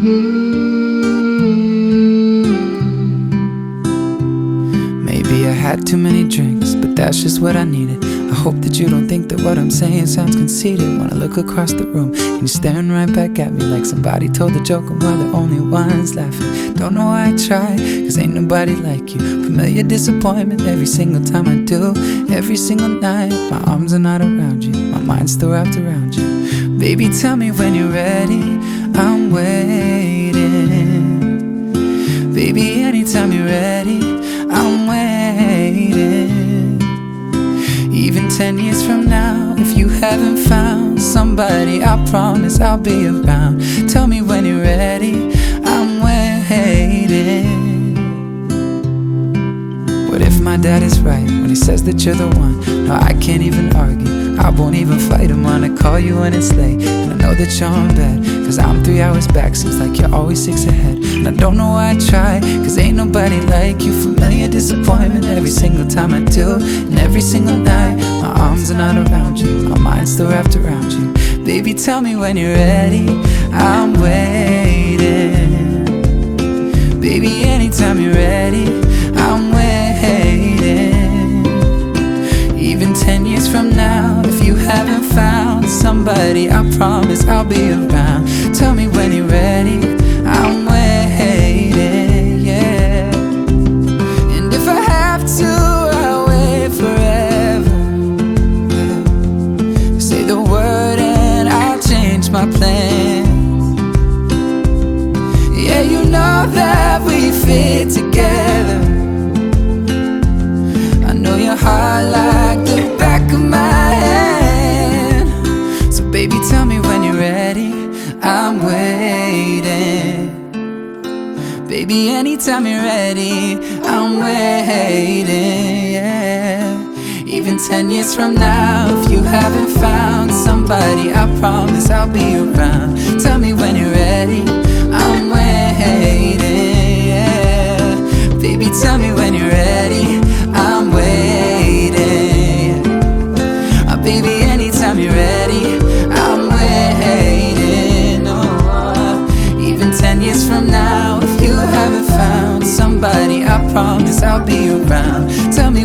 Mm. Maybe I had too many drinks, but that's just what I needed. I hope that you don't think that what I'm saying sounds conceited. When I look across the room and you're staring right back at me like somebody told a joke and we're the only ones laughing. Don't know why I try, cause ain't nobody like you. Familiar disappointment every single time I do. Every single night, my arms are not around you, my mind's still wrapped around you. Baby, tell me when you're ready, I'm waiting. Baby, anytime you're ready, I'm waiting. Even 10 years from now, if you haven't found somebody, I promise I'll be around. Tell me when you're ready, I'm waiting. What if my dad is right when he says that you're the one? No, I can't even argue. I won't even fight him I call you when it's late. And I know that you're on bed, cause I'm three hours back. Seems like you're always six ahead. And I don't know why I try, cause ain't nobody like you. Familiar disappointment every single time I do. And every single night, my arms are not around you. My mind's still wrapped around you. Baby, tell me when you're ready. I'm somebody, I promise I'll be around. Tell me when you're ready, I'm waiting, yeah. And if I have to, I'll wait forever. Say the word and I'll change my plans. Yeah, you know that we fit together. Tell me when you're ready. I'm waiting. Baby, anytime you're ready, I'm waiting. Yeah. Even 10 years from now, if you haven't found somebody, I promise I'll be around. Tell me when you're ready, I'll be around. Tell me